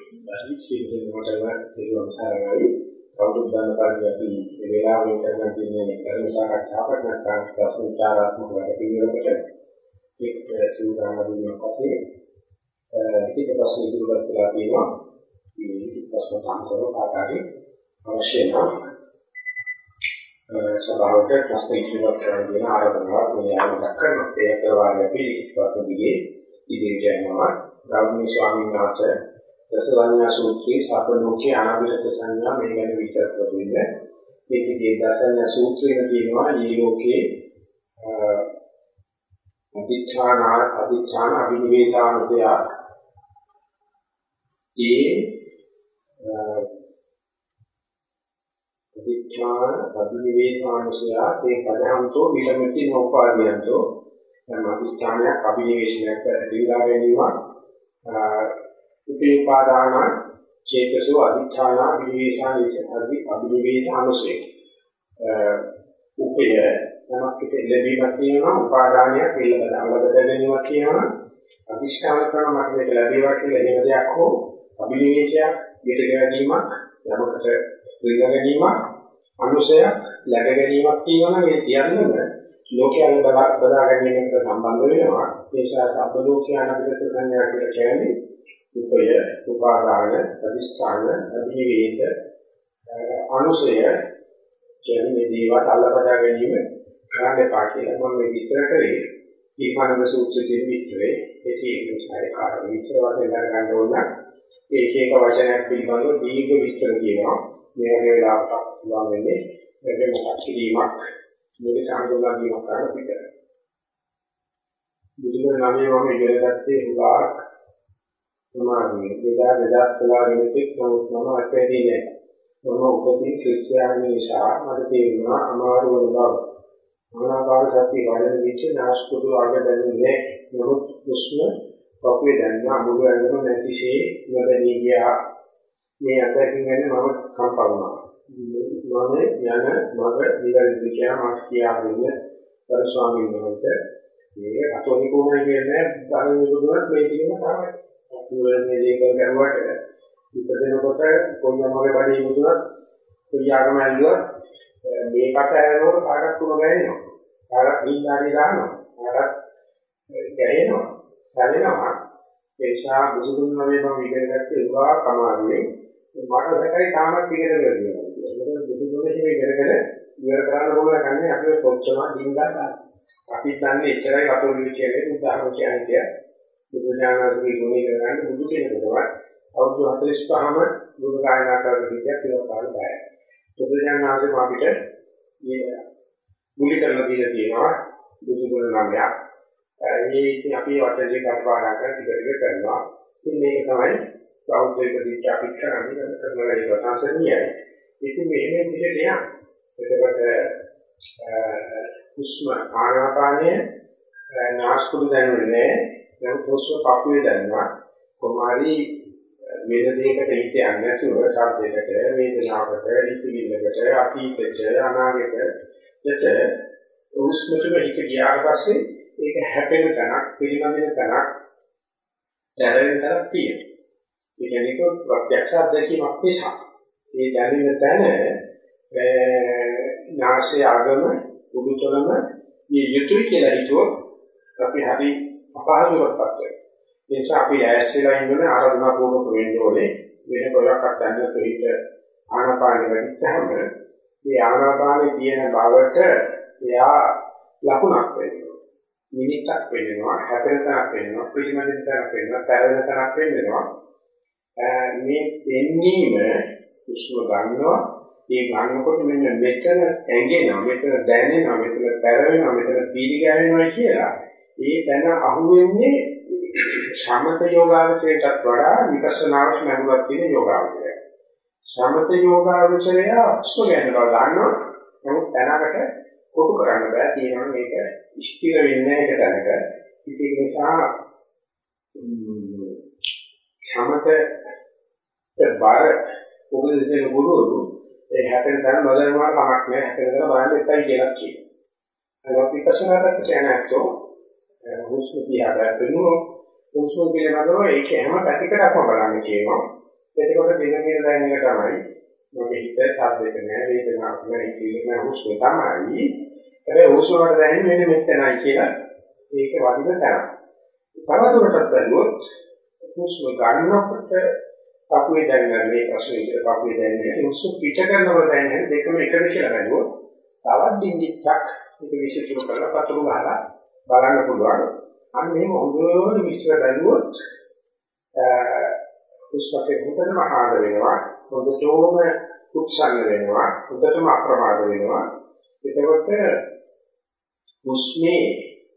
සිහිනෙකට තේරුම් සාරයි කවුරුත් දන්න පරිදි අපි මේ වෙලාවෙන් කරන තියෙන කර්ම සාකච්ඡාවක් නැත්නම් ප්‍රශ්න විචාරාත්මක වැඩ පිළිවෙලකට එක් සූදානම් පස්සේ ලිඛිත ප්‍රශ්න ඉදිරිපත් කළා තියෙනවා මේ ලිඛිත ප්‍රශ්න සාකච්ඡාව කාටරි අවශ්‍ය නම් සභාවට ප්‍රශ්න ඉදිරිපත් කරන්න දෙන ආරාධනාවක් මේ ආරම්භ කරනවා ඒ අතරවාරයේ අපි ප්‍රශ්න දිගේ ඉදිරියට යනවා ගෞරවනීය ස්වාමීන් වහන්සේ දසවඤ්ඤා සූත්‍රයේ සාපලෝකයේ අනාගත සංඥා මේ ගැන විස්තර කරන්නේ. මේකේ දසවඤ්ඤා සූත්‍රයේ තියෙනවා මේ ලෝකේ අධිඨාන අධිඨාන අභිනිවේදානුසය ඒ අධිඨාන අභිනිවේදානුසය ඒ පදහන්තෝ විලමිති නෝපාදියන්තෝ. යම් අධිඨානයක් අභිනිවේෂණයක් දීලා ගැනීමක්. උපේපාදාන චේතසෝ අධිඨාන විවේශාන ඉසහදි අභිවේද අනුසේ. උපය නමක් ලැබීමක් තියෙනවා උපාදානයක් පිළිබඳ අලබද ගැනීමක් තියෙනවා. අධිෂ්ඨාන කරන මට මේක ලැබේවා කියලා එහෙම දෙයක් හෝ අභිනිවේෂයක් ගෙට ගැනීමක් යමකට පිළිග ගැනීමක් අනුසයක් läග ගැනීමක් තියෙනවා. මේ කියන්නම ලෝකයන් බදා බදා ගැනීමකට සම්බන්ධ වෙනවා. ඒ නිසා සබ්බ ලෝකයන් අපිට සංඥා කියලා කියන්නේ උපය, උපාදාන, අදිස්ථාන, අභිවේද, අනුසය කියන්නේ මේ දේවල් අල්ලපදා ගැනීම කරන්න එපා කියලා මම මේ විස්තර කරේ. ඊපනම සූත්‍රයේ විස්තරේ ඒකේ ඉස්සරහ කාර්ය විස්තර වශයෙන් ගන්න ඕන නම් ඒක එක වචනයක් පිළිබඳව දීර්ඝ විස්තර කියනවා. මේ වගේ වෙලාවක පුළුවන් වෙන්නේ මේක මොකක් කිරීමක් මේක සාඳුනා දීමක් කරන්න පිටර. බුදුන් වහන්සේ මම ඉගෙන ගත්තේ උගාක් සමාධිය. එදා දෙදස් කළා වෙනසෙක් නමුත් මම අත්‍යදී නෑ. මම උපදී ක්‍රිස්තියානි නිසා මට තේරුණා අමාරු වන බව. ආනාපාන සතිය වඩන විට නාස්පුඩු අග දැනුනේ නමුත් උස්ම පපුවේ දැනන මුළු ඇඟම නැතිසේ නොදැනී ගියා. මේ අතරින් යන මම කම්පා වුණා. මම යන මග නිවැරදි කියලා මාස් කියා දෙන්න කර ස්වාමීන් වහන්සේ මේ අතෝනිකෝමයි කියන්නේ ධර්ම විදුණත් මේ දිනම තමයි. මේ දේකල් කරුවට ඉපදෙනකොට කොයි අම්මගේ බඩේ ඉමුණත් කොයි ආගම ඇල්ලුවත් මේකට ඇරෙනකොට කාටත් තුන ගෑනෙනවා. කාටත් දීඥානේ දානවා. කාටත් ගැහෙනවා. සැලෙනවා. ඒ නිසා බුදුදුන්වගේ මම ඉගෙන ගත්තේ උගා කමාරුවේ මට දැකයි තාමත් ඉගෙන ගන්නවා. ඒක බුදුදුන්ගේ මේ ඉගෙනගෙන ඉවර කරන්න ඕන කන්නේ අපේ කොච්චම දින්දා අපි දන්නේ එච්චරයි වතුරු කියන්නේ උදාහරණ කියන්නේ බුදුඥානගේ ගුණය කරගන්න බුදු කෙනෙකුටවත් අවුරුදු 45ම බුදු කායනා කරන විදියක් කියලා බලන්න බෑ. බුදුඥානගේ අපිට මේ මුලි කරලා දීලා තියෙනවා බුදු ගුණ නමයක්. ඒ ඉතින් අපි වටේ කල්පනා කර ටික ටික කරනවා. ඉතින් මේක තමයි බෞද්ධ ප්‍රතිච අපි කරන්නේ කරන එක ප්‍රශංසනීයයි. ඉතින් මෙහෙම විදිහට යන. එතකොට උස්ම ආනාපානය නාස්කුඩු දැනුනේ දැන් ප්‍රශ්න පපුවේ දැනනවා කොමාරි වෙන දෙයකට හිත යන්නේ නැතුව සාධ්‍යයකට වේදනාවකට හිතවිල්ලකට අතීතයට අනාගතයට උස්මතුම හිත ගියාට පස්සේ ඒක හැපෙන තැනක් පිළිමදින තැනක් දැනෙන තැනක් තියෙනවා. ඒ කියන්නේ ප්‍රත්‍යක්ෂ අත්දැකීමක් නිසා ඒ දැනෙන තැන නාසය අගම උඩුතලම මේ යුතුය කියලා හිතුවොත් අපි හරි අපහසුවක්පත් වෙනවා. ඒ නිසා අපි ඈස් වෙලා ඉන්නෝනේ ආරාධනා පූර්වක වෙන්න ඕනේ. වෙන කොලක් අත්දැන්න තොහිට ආනාපානෙ වැඩිච්චාම මේ ආනාපානේ තියෙන බවට එයා ලකුණක් වෙනවා. නිමිත්තක් වෙනවා, හැපෙන තැනක් වෙනවා, පිළිමදින තැනක් වෙනවා, පැරෙන තැනක් වෙනවා. මේ දෙන්නීම උස්ම ගන්නවා ඒ ගන්නකොට මෙන්න මෙතන ඇඟෙනවා මෙතන දැනෙනවා මෙතන පැරවෙනවා මෙතන පීඩි ගන්නවා කියලා ඒ තැන අහුවෙන්නේ සමත යෝගාවචරයටත් වඩා විපස්සනාවට මඟුලක් තියෙන යෝගාවචරය. සමත යෝගාවචරය අක්ෂර ගැන බලනවා. නමුත් තැනකට කොටු කරන්න බෑ තියෙනවා මේක ස්ථිර වෙන්නේ එක තැනක. ඒක නිසා සමත බාර උපදෙස් ගුරුවරු ඒ හැපෙන තැන නොදැනුවා කමක් නෑ හැපෙන තැන බලන්න එපයි කියලා කියනවා. ඒක විපස්සනාකට කියනකොට හුස්ම දිහා බලනකොට හුස්ම පිළිබඳව ඒක හැම පැතිකඩක්ම බලන්න කියනවා. එතකොට දින දින දැන් එක තමයි මොකද හිත සද්දක නෑ වේදනාවක් නෑ ඒක නෑ හුස්ම තමයි. හැබැයි හුස්ම වල දැනෙන්නේ මෙන්න මෙතනයි කියලා ඒක වදින තැන. තවදුරටත් බැලුවොත් හුස්ම ගන්නකොට පපුවේ දැනෙන මේ ප්‍රශ්නේ විතර පපුවේ දැනෙන හුස්ම පිට කරනකොට දැනෙන දෙකම එකද කියලා බැලුවොත් තවත් ඩිංගිච්චක් මේක විශේෂ කරලා පතුරු ගහලා බලන්න පුළුවන්. අන්න මේක හොඳට විශ්ව බැලුවොත් හුස්මේ හොඳටම ආහාර වෙනවා හොඳටම උත්සන්න වෙනවා හොඳටම අප්‍රමාද වෙනවා. එතකොට හුස්මේ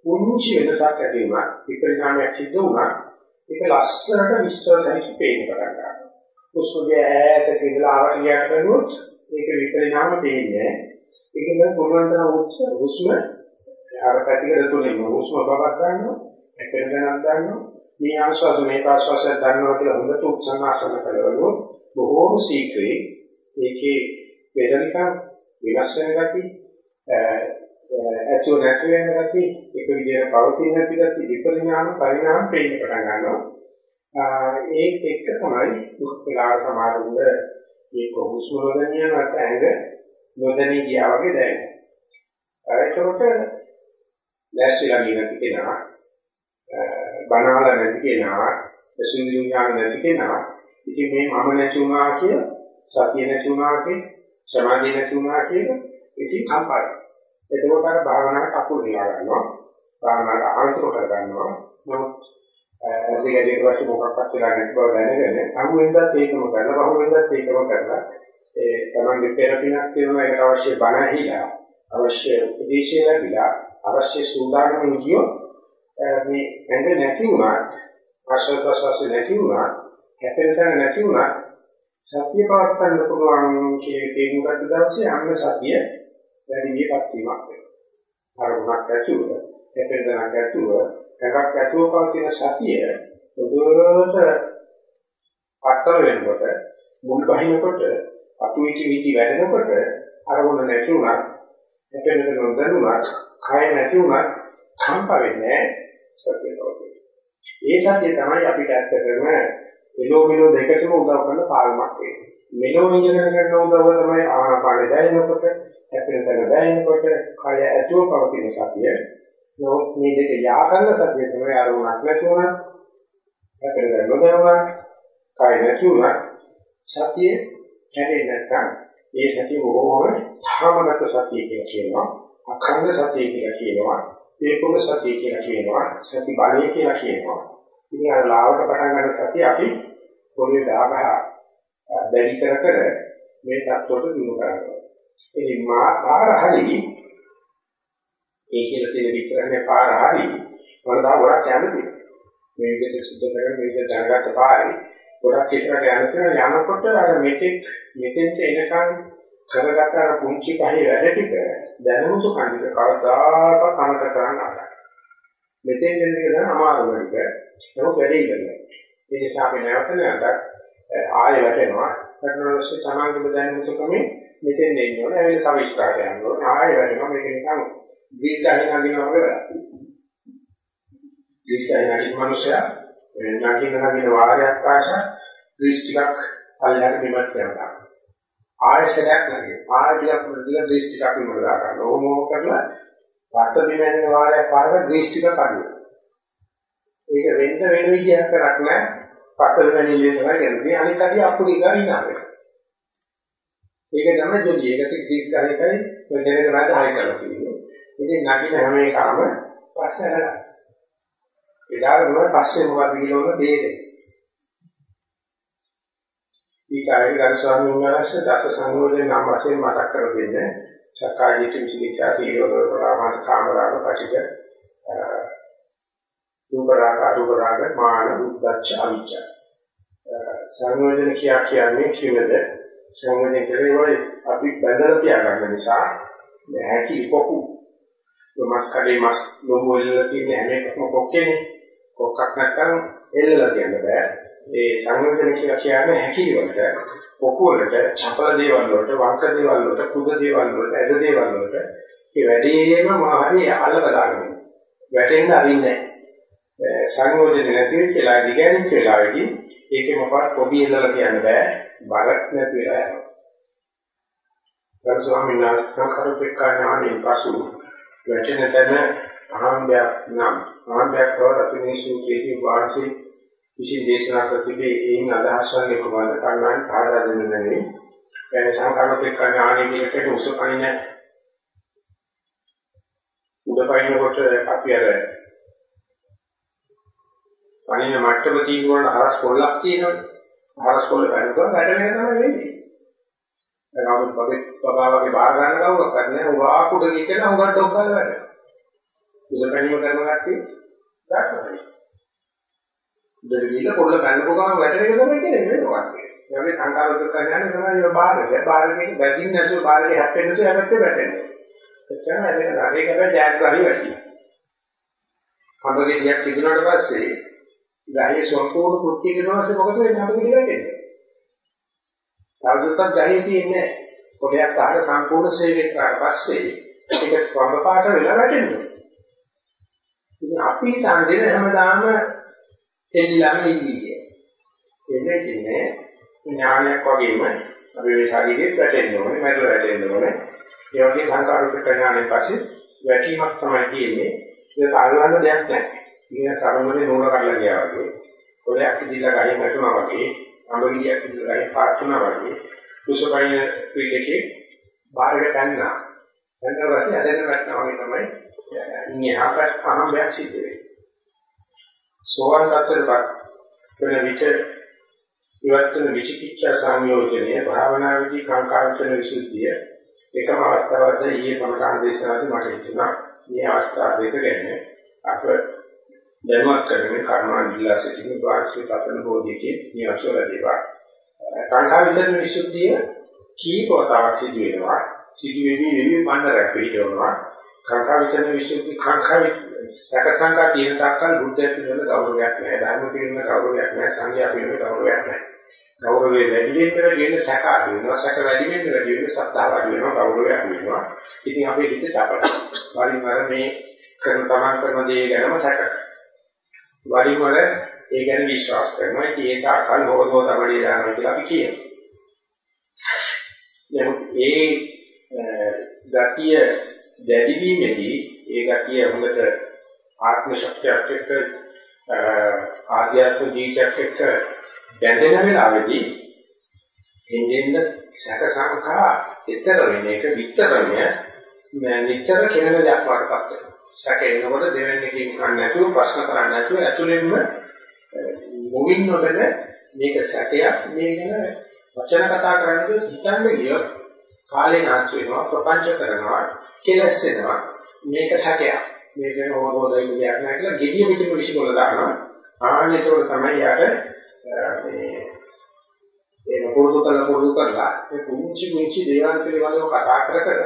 පුංචි වෙනසක් ඇති වුණා. විපරිණාමයක් සිද්ධ වුණා. ඒක ලස්සනට විස්තර සහිත පේන්න පටන් ගන්නවා. හුස්මගේ ඈතට ඉඳලා ආවලියක් කරනොත් ඒක විපරිණාම පේන්නේ ඒකෙන් පුළුවන් තරම් හුස්ම අර පැතිකඩ තුලින් හුස්ම බවක් ගන්නවා එකෙන් ගණන් ගන්නවා. මේ ආශ්වාස මේ ප්‍රශ්වාසය ගන්නවා කියලා හොඳට උත්සන්නාසන කරවලු බොහෝම ශීක්‍රේ ඒකේ වේදනිකා විනාශ වෙන ගති ඇතුළ නැති වෙන ගති එක විදිහට පවතින නැති ගති විපරිණාම පරිණාම පේන්න පටන් ගන්නවා. ඒක එක්ක තමයි මුස්කලාර සමාරුංග මේ කොහොස්ම වලින් යනත් ඇඟ නොදැනී ගියා වගේ දැනෙනවා. ඒකට දැස්විලා ගියන කෙනා බණාලා නැති කෙනා සුන්දර ඥාන නැති කෙනා ඉතින් මේ මම නැති වුණා කිය සතිය නැති වුණා කිය සමාධිය නැති වුණා කියන ඉතින් කම්පයි එතකොට අර භාවනාවට අකුල් ලියා ගන්නවා. භාවනාවට ආයතන කර ගන්නවා. නමුත් ඇදගෙන ඊට පස්සේ මොකක්වත් වෙලා නැති බව දැනගෙන අමු වෙනදත් ඒකම කරලා බහුව වෙනදත් ඒකම කරලා ඒ තමන්ගේ පෙරපිනක් තියෙනවා ඒකට අවශ්‍ය බණ ඇහිලා අවශ්‍ය උපදේශය ලැබිලා අවශ්‍ය සූදානම් කියොත් මේ ඇඟ නැති වුණා ආශ්‍රද ප්‍රසවාසය නැති වුණා කැපෙන තැන නැති වුණා සතිය පවත්වන්න පුළුවන් කියන තේරුම් ගන්න දවසේ අන්න සතිය වැඩි විපත් වීමක් වෙනවා. අරමුණක් ඇතුව, කැපෙන තැනක් ඇතුව, එකක් ඇතුව පවතින සතිය පොදුවට අත්තර වෙනකොට මුල් බහිනකොට අතුවිචි විදි වැඩෙනකොට අරමුණ නැති වුණා, කැපෙන තැන නොදන්නුණා, කය නැති වුණා, කම්ප වෙන්නේ සතිය පවතින. ඒ සතිය තමයි අපිට ඇත්තටම එලෝ මෙලෝ දෙකටම උදව් කරන පාලමක් තියෙනවා. මෙලෝ ඉගෙන ගන්න උදව්ව තමයි ආනාපාන දැනෙනකොට, ඇපෙන තැන දැනෙනකොට, කය ඇතුව පවතින සතිය. නමුත් මේ දෙක යා කරන සතිය තමයි අරුණක් නැතුණා. ඇපෙන තැන නොදැනුණා, කය නැතුණා. සතිය කැඩෙන්නේ නැත්නම් ඒ සතිය බොහෝම ධාමගත සතිය කියලා කියනවා. අඛණ්ඩ සතිය කියලා කියනවා. ඒකෝල සතිය කියලා කියනවා. සති බලය කියලා කියනවා. ඉතින් අර ලාවට පටන් ගන්න සතිය අපි පොළවේ දාගහ දැඩි කර කර මේ தත්වයට දිනු කරනවා. ඉතින් මා පාර හරි ඒ කියලා තියෙන විතරනේ පාර හරි වලදා ගොඩක් යන්නේ. මේ විදිහට සුද්ධ කරගෙන මේ විදිහට දැනගත්ත පාරේ ගොඩක් ඉස්සරහට යනකොට යනකොට අර මෙතෙක් මෙතෙන්ට එනකන් කරගත්ත අර පුංචි පහේ වැඩ ටික දැනුමුසු කණික කවදාකවත් කමක කරන්න ආරයි. මෙතෙන් දෙන එක තමයි අමාරු වෙන්නේ. නමුත් වැඩේ ඉවරයි. ඒ නිසා අපි නැවත නැවත ආයෙ වැටෙනවා. වැටෙනකොට සමාජෙම දැනෙන සුකමේ මෙතෙන් දෙන්න ඕනේ. ඒක තව ඉස්සරහට යන්න ඕනේ. ආයෙ වැටෙනවා. මේක නිකන් දීර්ඝ අහිනගිනවා වගේ වැඩක්. දීර්ඝ අහිනගින මනුස්සයා නකින්න නකින්න වාරයක් පාසා ක්‍රිස් ටිකක් පල්ලෙහාට බිමට යනවා. ආයශරයක් නැගේ. ආයතියක් මුලදී ක්‍රිස් ටිකක් විමල ගන්න. ඕම ඕම කරලා වස්ත බිමෙන් වාරයක් පාරක ක්‍රිස් ටික කඩනවා. ඒක වෙන්න වෙන විදිහක් කරක් නෑ. පතල වැනිලිය තමයි කියන්නේ. අනිත් අඩිය අපුඩි ගාන ඉන්නවා. ඒක තමයි ජොලි. ඒකට ක්‍රිස් ගානකයි දෙනෙක් රාජ හයි කරලා තියෙන්නේ. ඉතින් නගින හැම එකම පස්සේ හරලා. එදාට මොනවද පස්සේ මොකද කියලා උන දෙන්නේ. ඊකායේ ගරු ස්වාමීන් වහන්සේ දස සංයෝජන නම් වශයෙන් මතක් කර දෙන්නේ. සකායිත විචිකිච්ඡා සීලවල ප්‍රාමාස කාමරාග පටික රූපරාග අරූපරාග මාන උද්දච්ච අවිච්ඡ. සංයෝජන කියා කියන්නේ කිවද සංයෝජන කෙරෙවයි අපි බඳලා තියාගන්න නිසා නැහැටි පොකු මස් කඩේ මස් ලොමු වල තියෙන හැම එකක්ම පොක්කේනේ. කොක්කක් නැත්නම් එල්ලලා තියන්න බෑ. ඒ සංයෝජන කියලා කියන්නේ හැකිලි වලට පොකු වලට චපල දේවල් වලට වංක දේවල් වලට කුද දේවල් වලට ඇද දේවල් වලට ඒ වැඩේම මොනවද අල්ලලා දාගන්න වැටෙන්න අරින්නේ සංයෝජන නැති වෙච්ච වෙලාවදී ගැනිච්ච වෙලාවේදී ඒකේ මොකක්ද පොඩි ඉල්ලලා කියන්න බෑ. බරක් නැති වෙලා යනවා. ගරු ස්වාමීන් වහන්සේ සංකල්පිකා ඥානයෙන් පසු වැටෙන තැන ආරම්භයක් නම් ආරම්භයක් බව රතිනේ සූත්‍රයේදී වාචික විශේෂ දේශනා ප්‍රතිපේ ඒන් අදහස් වන්නේ කොහොමද කර්ණයන් පාදා දෙන්නේ ඒ සංකල්පිකා ඥානයේ කියකට උසපයින් උඩපයින් කොට අපි අර පණින මට්ටම තියෙනකොට හරස් පොල්ලක් තියෙනවනේ. හරස් පොල්ල වැඩනකොට වැඩ වෙන තමයි වෙන්නේ. දැන් අපි බබේ බබා වගේ බාර ගන්න ගාවක් කරන්නේ උවා කුඩ කියන උගන්ට ඔක්කල වැඩ. ඉලකණිය කරන කට්ටිය ගන්නවා. උඩට ගිහලා පොල්ල බැලපුව ගමන් වැඩ එක තමයි කියන්නේ වෙනවා. ඒ වගේ සංකාරක කරන්නේ තමයි මේ බාරේ. බාරේ වැදින්න නැතුව බාරේ හැප්පෙන්න නැතුව හැපෙත්තේ වැටෙන්නේ. එච්චරම ඇදගෙන නරේකට ජයග්‍රහී වෙන්නේ. කඳගේ දියක් තිබුණාට පස්සේ ගහේ සම්පූර්ණ කෘත්‍ය කරනවා මොකද වෙන්නේ අපිට වැටෙන්නේ. තවදුරටත් ගහේ තියෙන්නේ පොඩයක් අහල සම්පූර්ණ සේවය කරාට පස්සේ ඒක වම පාට වෙලා වැටෙනවා. ඉතින් අපි හිතන්නේ හැමදාම එල්ලම ඉන්නේ. එන්නේ කියන්නේ ඥානයක් වගේම අපි මේ ශරීරෙත් වැටෙන්න ඕනේ, මැරෙලා වැටෙන්න ඕනේ. ඒ වගේ සංකාරූප ඥානයෙන් පස්සේ වැටීමක් තමයි තියෙන්නේ. ඒක අල්ලන්න දෙයක් නැහැ. ඉගෙන සරමනේ නෝන කරලා ගියා වගේ, කොලයක් ඉදිලා ගහින් වැටුණා වගේ, අඹගියක් ඉදිලා ගහින් පාත් වුණා වගේ, කුසපයින් පිටකේ බාහිර ගන්නා. දැන් ඊපස්සේ ඇදගෙන වැටෙනවා වගේ තමයි ඉන්නේ ආකාශ අහම්බයක් සිද්ධ වෙන්නේ. සෝවන් තත්ත්වයකට වෙන විට ඉවත් වෙන විචිකිච්ඡා සංයෝජනය භාවනාවේදී කාංකාවචන විසුද්ධිය එකම අවස්ථාවක්ද? ඊයේ පමණාන් දේශනාවේ මට හිතුණා මේ අවස්ථාව දෙක ගැන. අප දැනුවත් කරගෙන කර්මා දිලා සිටින වාර්ෂික පතන බෝධියේ නියසල දේවා කාංකාවචන විසුද්ධිය කීප වතාවක් සිදු වෙනවා සිදු වෙන්නේ වෙන්නේ පන්නරක් පිළිවෙනවා කාංකාවචන විසුද්ධි කාංකාවචන සැකසංකා තියෙන තාක්කල් බුද්ධය පිළිබඳ ගෞරවයක් නැහැ. ධර්ම පිළිබඳ ගෞරවයක් නැහැ. සංඝයා පිළිබඳ ගෞරවයක් නැහැ. ගෞරවය වැඩි වෙන්න වැඩි වෙන සැක අඩු වෙනවා. සැක වැඩි වෙන්න වැඩි වෙන සත්‍තාව අඩු වෙනවා. ගෞරවය අඩු වෙනවා. ඉතින් අපේ හිත අපට වරින් වර මේ කරන තමන් කරන දේ ගැනම සැක. වරින් වර ඒ ගැන විශ්වාස කරනවා. ඉතින් ඒක අකල් හොරදෝ තමයි දානවා කියලා අපි කියනවා. ඒ ගතිය දැඩි වීමේදී ඒ ගතිය හොඳට ආත්ම ශක්තියක් එක්ක ආධ්‍යාත්මික ජීවිතයක් එක්ක බැඳෙන වෙලාවේදී එන්නේ සැක සංඛා ඊතර වෙන එක විතරමය නිතර කෙනෙක් දෙයක් වඩපත් වෙනවා. සැක එනකොට දෙවෙනි එකකින් කන්න නැතුව ප්‍රශ්න කරන්නේ නැතුව ඇතුළෙන්ම මොවින් නොබෙන මේක සැකයක්. මේ ගැන වචන කතා කරන්නේ හිතන්නේ ගියොත් කාලේ නාස්ති වෙනවා ප්‍රපංච කරනවා කෙලස් වෙනවා. මේක සැකයක්. මේක හොරෝදයි දෙයක් නෑ කියලා gediya පිටිම විශ්කොල දානවා ආන්නේතකොට තමයි යාට මේ ඒක පුරුදු කරලා පුරුදු කරලා මේ කුංචි කුංචි දේවල් පිළිබඳව කතා කර කර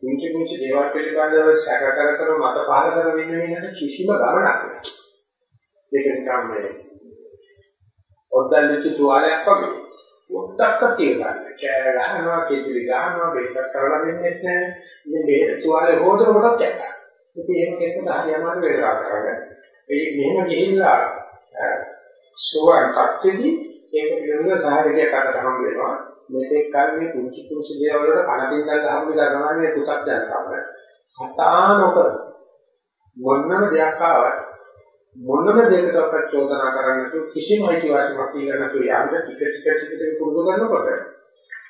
කුංචි කුංචි දේවල් පිළිබඳව සැක කර කර මත පහල කර වෙන්නේ කිසිම ගමනක් නැහැ. ඒක නිකම් මේ ඔද්දල්ලිච්ච තුවාලයක් වගේ. ඔද්දක්ක තියලා කෑ ගහනවා කෙදිරි ගහනවා බෙහෙත් කරලා දෙන්නේ නැහැ. මේ බෙහෙත් තුවාලේ හොදන කොටත් කැක්කා. ඉතින් ඒක කෙනෙක් හරියමාරු වෙලා කරගන්න. ඒ මෙහෙම ගිහිල්ලා සෝවාන් තත්ත්වෙදී ඒක පිළිබඳව සාහිත්‍යයක් අතට හම් වෙනවා. මෙතෙක් කල මේ කුංචි කුංචි දේවල් වල කනකින්දල් හම් වෙලා ගමන්නේ පුතක් දැනකම. කතා නොකර මොනම දෙයක් ආවත් මොනම දෙයකටවත් චෝදනා කරන්න තු කිසිම අයිතිවාසිකමක් කියලා නැතු යන්න ටික ටික ටික ටික පුරුදු කරනකොට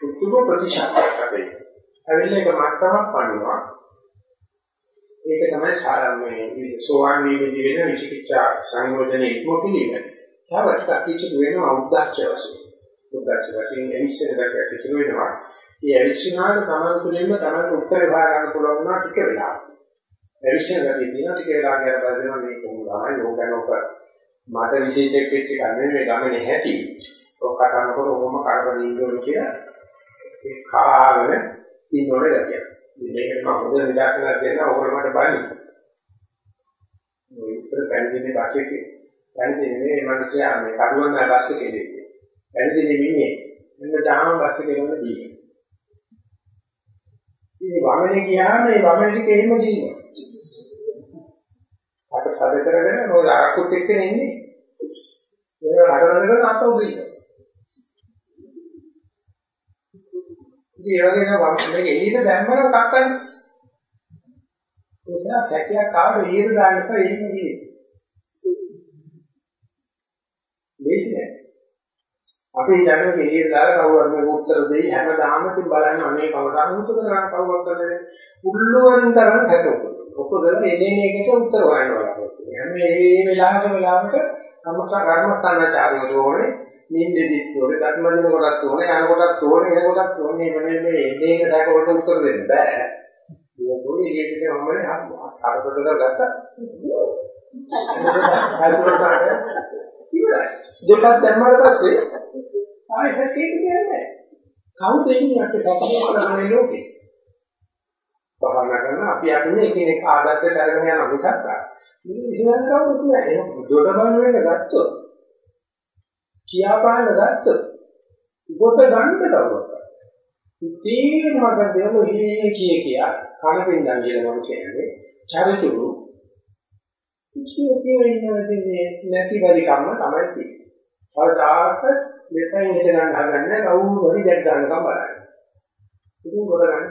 උතුම් ප්‍රතිශතයක් ලැබෙයි. ඇවිල්ලා ඒක මට්ටමක් පණුවා. ඒක තමයි සාරාමයේ සෝවාන් වීමේදී වෙන විචිකිච්ඡා සංයෝජනේ ඉක්ම පිළිවෙල. තව ටිකක් ඉතුරු වෙනවා උද්දච්ච වශයෙන්. උද්දච්ච වශයෙන් එනිස්සෙන් දැක්ක ඉතුරු වෙනවා. මේ ඇවිස්සුනාට තමන් තුළින්ම තමන්ට උත්තර බාර ගන්න පුළුවන් වුණා ටික වෙලාවක්. ඇවිස්සන ගතිය තියෙන ටික වෙලාවක් ගියාට පස්සේ මේ කොහොමද යෝගනෝක මට විශේෂයක් වෙච්ච ගමනේ මේ ගමනේ හැටි. ඔක් කතානකොට ඔහොම කරබන් ඉන්නවලු කියලා ඒ කාගෙන ඉන්නවල ගතිය. මේකට මම හොඳ නිදර්ශනයක් දෙන්න ඕකට මට බලන්න. ඔය ඉස්සර පැන්දිනේ බස් එකේ පැන්දිනේ මේ මිනිස්සයා මේ කරුවන් බස් එකේ ඉන්නේ. පැන්දිනේ මිනිහේ මෙන්න දාම බස් එකේ යන දී. ඉතින් වමනේ ගියාම මේ වමනේ ටික එහෙම දිනවා. අත සැද කරගෙන මොකද අරක්කුත් එක්කනේ ඉන්නේ. ඒක යටරඳගෙන අත උදේ ඉන්නවා. ඉතින් ඒ වගේ නම් මේක එළියට දැම්මම කක්කන්නේ. ඒ නිසා සැකයක් ආව එළියට දාන්න එපා එහෙම ගියේ. මේක නෑ. අපි යන්නේ එළියට දාලා කවුරුත් මේක උත්තර දෙයි හැමදාම ඉතින් බලන්න අනේ කවදාම උත්තර කරන්න කවුරුත් කරන්නේ. උල්ලුවන් තරම් හැටුක. ඔක්කොම එන්නේ එකට උත්තර හොයන්න බලාපොරොත්තු වෙනවා. හැම මේ වෙලාවක වෙලාවක කමක කර්මස්ථානචාරියෝ ඕනේ නින්දෙදිත් ඕනේ ධර්මදින කොටත් ඕනේ යන කොටත් ඕනේ එන කොටත් ඕනේ මේ මේ එන්නේ එක දැකවට උත්තර දෙන්න බෑ. ඒක පොඩි එළියට මමනේ අරකට ගත්තා. දෙකක් දැම්මම පස්සේ ආයෙත් ඒක කියන්නේ කවුද ඉන්නේ අපේ සතර කරන්නේ ලෝකේ? භාවනා කරන අපි අන්නේ එකිනෙක ආදර්ශයට අරගෙන යන මිසක් මේ විශ්වාස කවුරුත් නෑ. ඒක දොඩ බල වෙන ගත්තොත් කියාපාන ගත්තොත් කොට ගන්න කවුරුත්. ඉතින් මම දෙමු හිනේ කිය කියා කලපින්දන් කියලා මම කියන්නේ චරිතුරු කිසිම කියන්නේ නැති වැඩි කම්ම තමයි තියෙන්නේ. කවදාක මෙතෙන් හිට ගන්න හදන්නේ කවුරු හරි දැක් ගන්නකම් බලන්න. ඉතින් කොට ගන්න.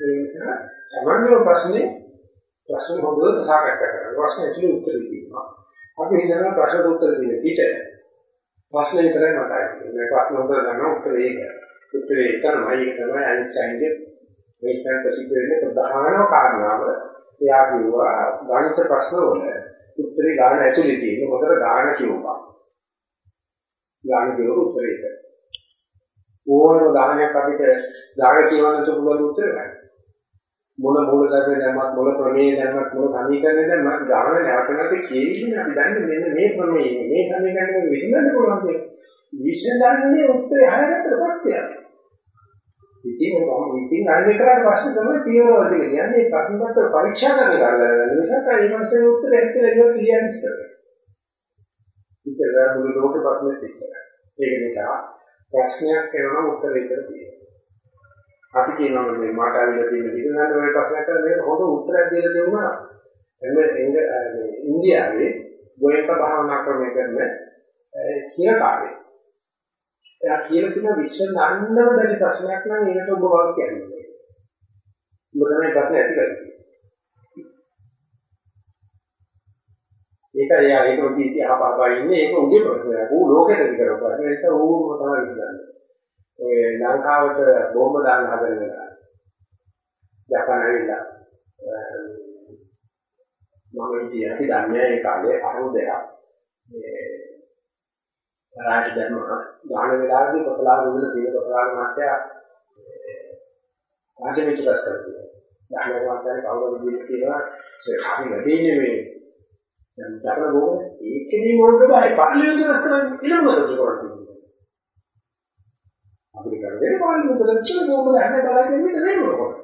ඒ නිසා සමන්ව ප්‍රශ්නේ ප්‍රශ්න හොඳට සාකච්ඡා කරනවා. ප්‍රශ්න ඇතුලේ උත්තර දෙනවා. අපි හිතනවා ප්‍රශ්න උත්තර දෙන්න පිට ප්‍රශ්න විතරයි මතයි. මේ ප්‍රශ්න උත්තර ගන්න උත්තර ඒක. උත්තරේ තමයි ඒක තමයි අයින්ස්ටයින්ගේ මේස්ටයින් ප්‍රසිද්ධ වෙන්නේ ප්‍රධානම කාරණාව. එයා කිව්වා ගණිත ප්‍රශ්න වල උත්තරේ ගන්න ඇතුලේ තියෙන මොකද ගාන කියුවා. ගාන කියව උත්තරේක. ඕනම ගානයක් අපිට ගාන කියවන්නත් පුළුවන් උත්තර ගන්න. මොන මූල ධර්ම දැම්මත් මොන ප්‍රමේය දැම්මත් මොන සමීකරණ දැම්මත් ගාන නැවත නැවත කියවින්නේ අපි දන්නේ මෙන්න මේ ප්‍රමේය මේ සමීකරණ විසඳන්න පුළුවන් කියලා. විසඳන්නේ උත්තරය හරියට පස්සේ. ඉතින් මම ඉතින් අන්නේ කරාට පස්සේ තමයි තියවවල කියන්නේ ප්‍රතිපත්ත පරීක්ෂා කරන්න ගන්න නිසා ඒ මාසේ උත්තරය ඇත්තට ඒක කියන්නේ ඉස්සර. ඉතින් මුළු ලෝකෙ ප්‍රශ්නෙත් එක්ක. ඒක නිසා ප්‍රශ්නයක් එනවා උත්තරය දෙන්න තියෙනවා. අපි කියනවා මේ මට අවිල තියෙන විසඳන්න ඔය ප්‍රශ්නයක් කරලා මේක හොඳ උත්තරයක් දෙන්න දෙවුණා. එන්නේ ඉන්දියාවේ ගෝයක භාවනා ක්‍රමය කරන කියන කාර්යය. එයා කියලා තියෙන විශ්ව නන්දම බැරි ප්‍රශ්නයක් නම් ඒකට ඔබ වාක් කියන්නේ. ඔබ තමයි ප්‍රශ්න ඇති කරන්නේ. ඒක එයා ඒක ඔතීති අහපාපා ඉන්නේ ඒක උගේ ප්‍රශ්නයක්. ඌ ලෝකෙට විතරක්. ඒ නිසා ඌ තමයි විසඳන්නේ. ඔය ලංකාවට බෝම්බ දාන්න හදන වෙලාව. ජපාන ඇවිල්ලා මම ඉතින් අපි දන්නේ ඒ කාලේ අරුදයක්. මේ රාජ ධර්ම ගාන වෙලාවේදී කොතලා රුදුල තියෙන කොතලා මාත්‍යා රාජමිත්‍රස් කරන්නේ. ඥාන වාස්තවයේ කවුරුද කියන්නේ කියනවා ඒ හරි වැඩිනේ මේ දැන් ධර්ම බෝධ ඒකෙදී මොකද බයි පරිලෝක රස්තන ඉලමුද කරන්නේ. අපිට කරන්නේ. පරිලෝක රස්තන බෝධ හැම බලන්නේ නෙමෙයි මොකද.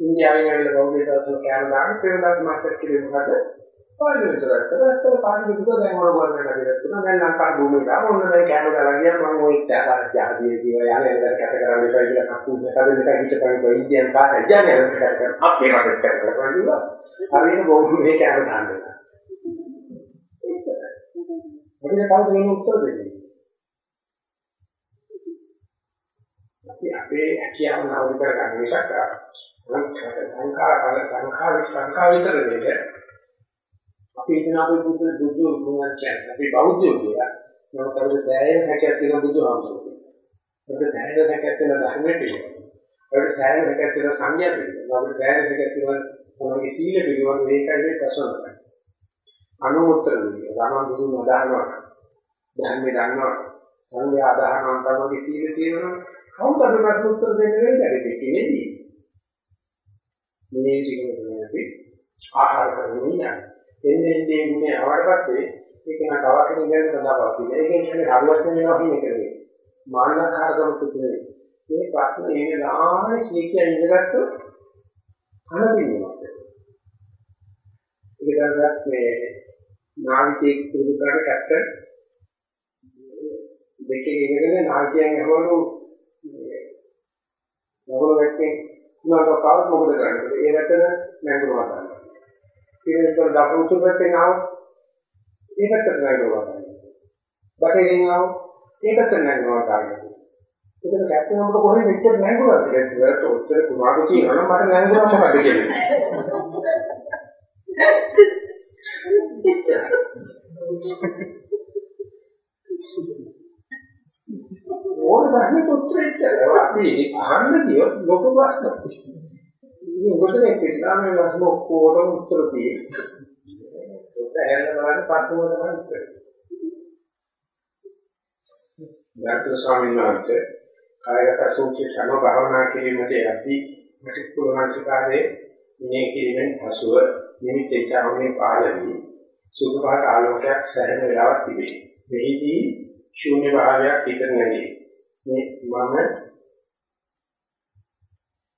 ඉන්දියාවෙන් ඇවිල්ලා බෞද්ධ දර්ශන කෑම දාන පෙරදාස් මාස්ටර් කිව්වේ මොකද? පාඩුවේ කරත් රස්තල පාඩුවේ දුක දැන් වල වල වෙන දෙයක් තුන දැන් ලංකා භූමිය දා මොන දැන් කැම ගලා ගියා. මම ওই ත්‍යාගාර ජාතියේ කියලා යන්නේ දැන් කැට කරන්න එපා කියලා කප්පුස කඩන එක හිතපන් කො ඉන්දියන් කාට යන්නේ ඒක කර කර අපේ රටේ කර කර කරනවා හරියට බොහෝ මේ කැම දාන්න. අපිට කවුද වෙන උත්තර දෙන්නේ? අපි අපේ හැකියාව නාවු කර ගන්න විසක් සංඛාර සංඛාර සංඛාර විතර දෙන්නේ අපි හිතන අපි බුදු බුදු මොනවද කියන්නේ අපි බෞද්ධයෝ කියලා. නමුත් අපිට සෑහෙන හැකියාවක් තියෙන බුදුහාමුදුරුවෝ. අපිට සෑහෙන හැකියාවක් තියෙන ධර්මයේ පිළිගන්න. අපිට සෑහෙන හැකියාවක් තියෙන සංඥා පිළිගන්න. අපිට සෑහෙන හැකියාවක් තියෙන මොනවාගේ සීල පිළිගන්න මේකයි මේ ප්‍රශ්න තමයි. අනුමුත්තර දෙන්නේ. රාමන් බුදුන් වදාහනවා. ධර්මයේ දන්නවා. සංඥා ආදාහනවා තමයි සීල තියෙනවා. කවුද අපිට උත්තර දෙන්නේ වෙන්නේ? ඒක නෙදී. මේ ජීවිතේ අපි ආහාර කරගෙන යනවා. එන්නේ එන්නේ ගුණය ආවට පස්සේ ඒක නා තවත් කෙනෙක් ගැන සදාපත් වෙනවා. ඒක කියන්නේ හරුවත් වෙනවා කියන එක නෙවෙයි. මානකාරකම තුනේ. මේ ප්‍රශ්නේ එන්නේ ලාම කී කිය ඉඳගත්තොත් කනපින්නවා. ඒක දැනගත් මේ නාවිකයෙක් පුරුදු කරන කැප්ටන් දෙකේ ඉඳගෙන නාවිකයන් අහවලු නගර වැක්කේ උනාට කවුරුත් මොකද කරන්නේ? ඒ වැටෙන නැගුණා ගන්නවා. ඒක දකුණු උතුරු පැත්තෙන් ආවොත් ඒකට නෑනවා ගන්න. බටහිරින් ආවොත් ඒකට නෑනවා ගන්න. ඒකට කැප්ටන් අපිට කොහෙන්ද මෙච්චර නෑගුණාද කියලා ඒකට උත්තර කුමාරු කියනවා නම් මට නෑගුණා මොකද කියන්නේ. ඕන ප්‍රශ්නෙට උත්තර ඉච්චලා අපි අහන්න කියොත් ලොකු ප්‍රශ්නයක්. ඉතින් ඔතන පිටාමේ ප්‍රශ්න ඔක්කොටම උත්තර තියෙන්නේ. ඔත ඇහෙන්න බලන්න පස්සම තමයි උත්තර. ඩාක්ටර් ස්වාමීන් වහන්සේ කායගත සූත්‍රය සම භාවනා කිරීමේදී අපි ප්‍රතිකුලමාංශකාරයේ මේ කිරීමෙන් පසුව නිමිති චාරණේ පාලනී සුදු පාට ආලෝකයක් සැහැණ වෙලාවක් තිබේ. මෙහිදී ශූන්‍ය භාවයක් පිටර නැගී. මේ මම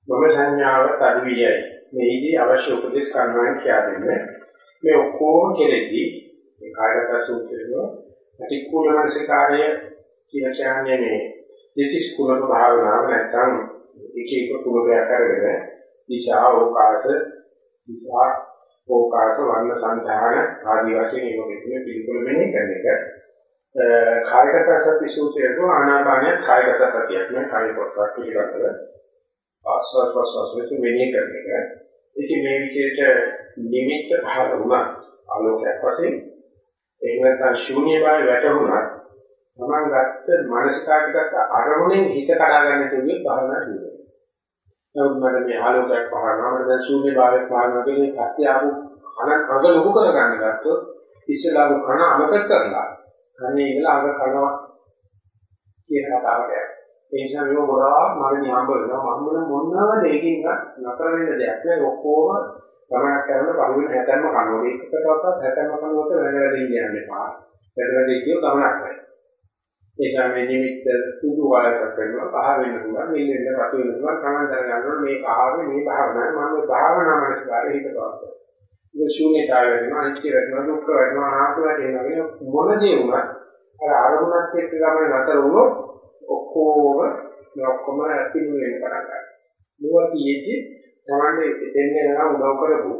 මම සංඥාව තදවියයි. මෙහිදී අවශ්‍ය උපදේශ කරනවා කියා දෙන්නේ. මේ ඔක්කොම කෙරෙහි මේ කායගත සූත්‍රයේ ප්‍රතිකුලමාංශකාරය කියන කියන්නේ මේ දෙතිස් කුලක භාවනාව නැත්නම් එක එක කුලයක් අරගෙන දිශා ඕකාශ දිශා ඕකාශ වර්ණ සංධාන ආදී වශයෙන් ඒක මෙතන පිළිකුල වෙන්නේ කරන එක කායගත සති සූත්‍රයේ ආනාපානය කායගත සතියක් නේ කාය පොත්ක් පිළිගන්නව ආස්වාද ප්‍රසවාසයේ මෙනෙහි කරන එක ඉතින් මේ විදිහට නිමිත්ත පහළ වුණා ආලෝකයක් වශයෙන් එහෙම නැත්නම් ශූන්‍ය භාවය වැටුණා තමන් ගත්ත මානසිකාට ගත්ත අරමුණෙන් හිත කඩා ගන්න තුනේ භාවනා දිනුවා. නමුත් මට මේ ආලෝකයක් පහරනවා මට දැන් ශූන්‍ය භාවයක් පහරනවා කියන්නේ කට්ටි ආපු කන අඟ ලොකු කර ගන්න ගත්තොත් ඉස්සලාම කන අමතක කරලා කන්නේ ඉඳලා අඟ කනවා කියන කතාවට යනවා. ඒ නිසා මේක ගොඩාක් මරණිය හම්බ වෙනවා. මම මොනම දෙයකින් නතර වෙන්න දෙයක් නෑ. ඔක්කොම ගමනක් කරන පරිවෙන හැතැම්ම කනෝද එකකටවත් හැතැම්ම කනෝට වැඩ වැඩ ඉන්න එපා. වැඩ වැඩ කියෝ ගමනක් නැහැ. ඒක මේ නිමිත්ත සුදු වලකට වෙනවා පහ වෙන්න පුළුවන් මේ වෙන රතු වෙන්න පුළුවන් තමයි දැනගන්න මේ පහවේ මේ භාවනාව මම භාවනා මනස්කාරය හිතපවත් ඒක ශූන්‍යතාවය වෙනවා අනිත්‍ය වෙනවා දුක්ඛ වෙනවා ආත්ම වෙනවා. වෙන මොන දේ වුණත් අර අරමුණත් එක්ක ගමන නතර වුණොත් ඔක්කොම ඔක්කොම පිළිම වෙන්න පටන් ගන්නවා. මේවා කියෙද්දි තමයි දෙන්නේ නම් උදව් කරපු.